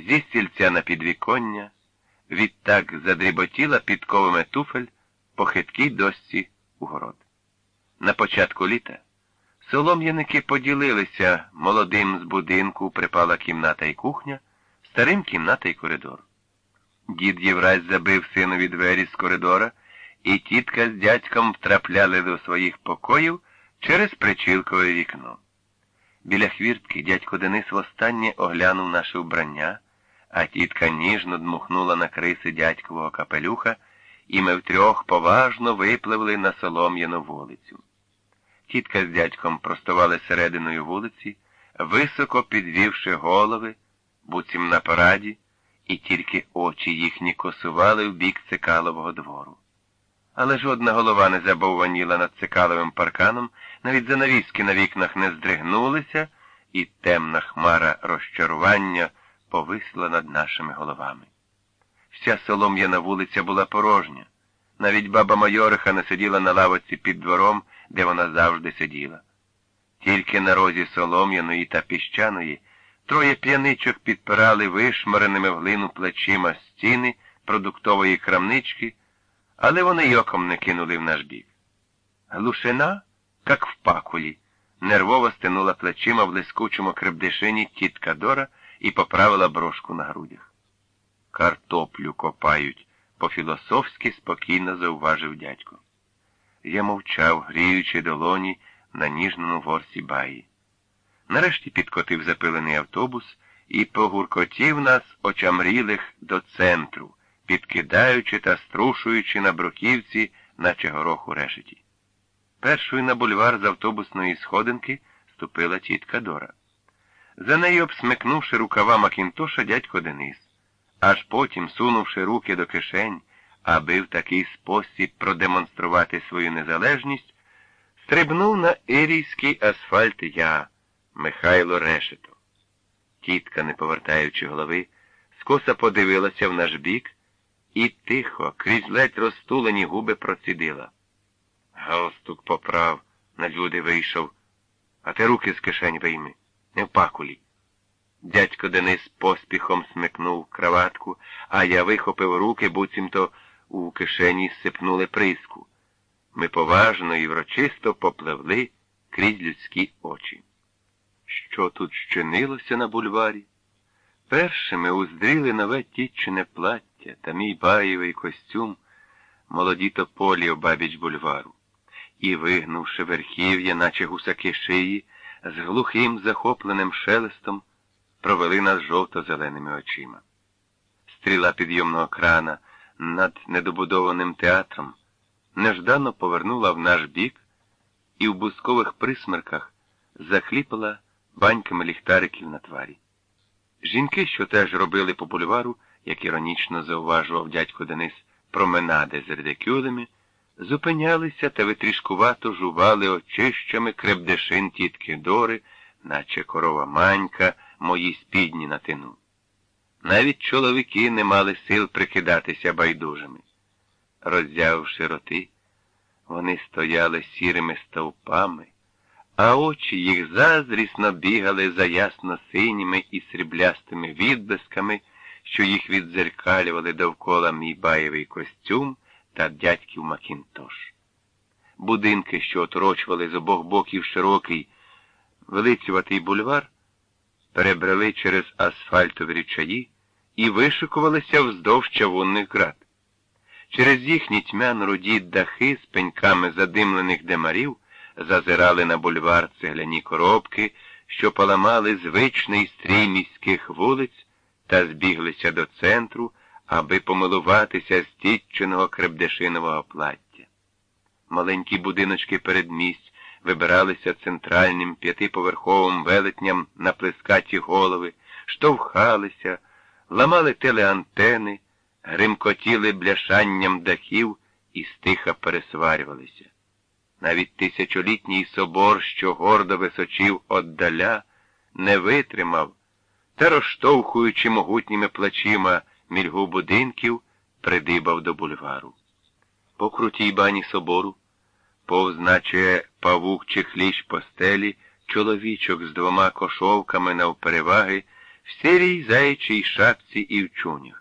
зі стільця на підвіконня, відтак задріботіла підковими туфель по хиткій досці у город. На початку літа солом'яники поділилися молодим з будинку, припала кімната і кухня, старим кімната і коридор. Дід Євразь забив синові двері з коридора, і тітка з дядьком втрапляли до своїх покоїв через причілкове вікно. Біля хвіртки дядько Денис востаннє оглянув наше вбрання, а тітка ніжно дмухнула на криси дядькового капелюха, і ми втрьох поважно випливли на солом'яну вулицю. Тітка з дядьком простували серединою вулиці, високо підвівши голови, буцім на параді, і тільки очі їхні косували в бік цикалового двору. Але жодна голова не забовваніла над цикаловим парканом, навіть занавіски на вікнах не здригнулися, і темна хмара розчарування повисла над нашими головами. Вся солом'яна вулиця була порожня. Навіть баба Майориха не сиділа на лавоці під двором, де вона завжди сиділа. Тільки на розі солом'яної та піщаної троє п'яничок підпирали вишмареними в глину плечима стіни продуктової крамнички, але вони й оком не кинули в наш бік. Глушина, як в пакулі, нервово стинула плечима в блискучому крепдишині тітка Дора і поправила брошку на грудях. Картоплю копають, по-філософськи спокійно зауважив дядько. Я мовчав, гріючи долоні на ніжному ворсі баї. Нарешті підкотив запилений автобус і погуркотів нас очамрілих до центру, підкидаючи та струшуючи на бруківці, наче горох у решеті. Першою на бульвар з автобусної сходинки ступила тітка Дора. За нею, обсмикнувши рукава Макінтоша, дядько Денис, аж потім, сунувши руки до кишень, аби в такий спосіб продемонструвати свою незалежність, стрибнув на ірійський асфальт я, Михайло Решето. Тітка, не повертаючи голови, скоса подивилася в наш бік і тихо, крізь ледь розтулені губи процідила. Галстук поправ, на люди вийшов, а ти руки з кишень вийми, не в пакулі. Дядько Денис поспіхом смикнув краватку, а я вихопив руки, буцімто у кишені сипнули приску. Ми поважно і врочисто попливли крізь людські очі. Що тут щинилося на бульварі? Першими уздріли нове тітчине плаття та мій баєвий костюм молоді тополі обабіч бульвару, і, вигнувши верхів'я, наче гусаки шиї, з глухим захопленим шелестом провели нас жовто-зеленими очима. Стріла підйомного крана над недобудованим театром неждано повернула в наш бік і в бускових присмерках захліпала баньками ліхтариків на тварі. Жінки, що теж робили по бульвару, як іронічно зауважував дядько Денис, променади з редикюлями, зупинялися та витрішкувато жували очищами крепдешин тітки Дори, наче корова манька, мої спідні на тину. Навіть чоловіки не мали сил прикидатися байдужими. Роззявивши роти, вони стояли сірими стовпами, а очі їх заздрісно бігали за ясно синіми і сріблястими відблисками, що їх відзеркалювали довкола мій баєвий костюм та дядьків Макінтош. Будинки, що оторочували з обох боків широкий, велицюватий бульвар, перебрали через асфальтові річаї і вишикувалися вздовж чавунних град. Через їхні тьмяно руді дахи з пеньками задимлених демарів зазирали на бульвар цегляні коробки, що поламали звичний стрій міських вулиць та збіглися до центру, аби помилуватися з тітчиного крепдешинового плаття. Маленькі будиночки передмість вибиралися центральним п'ятиповерховим велетням на плескаті голови, штовхалися, ламали телеантени, гримкотіли бляшанням дахів і стиха пересварювалися. Навіть тисячолітній собор, що гордо височив оддаля, не витримав та, розштовхуючи могутніми плачима мільгу будинків, придибав до бульвару. По крутій бані собору, повзначе павук чи хліщ постелі, чоловічок з двома кошовками навпереваги, в сірій заячій шапці і в чунях.